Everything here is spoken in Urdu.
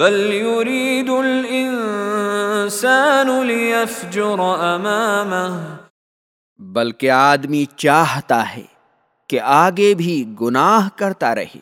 بل يريد الانسان ليفجر امامه بلکہ آدمی چاہتا ہے کہ آگے بھی گناہ کرتا رہے۔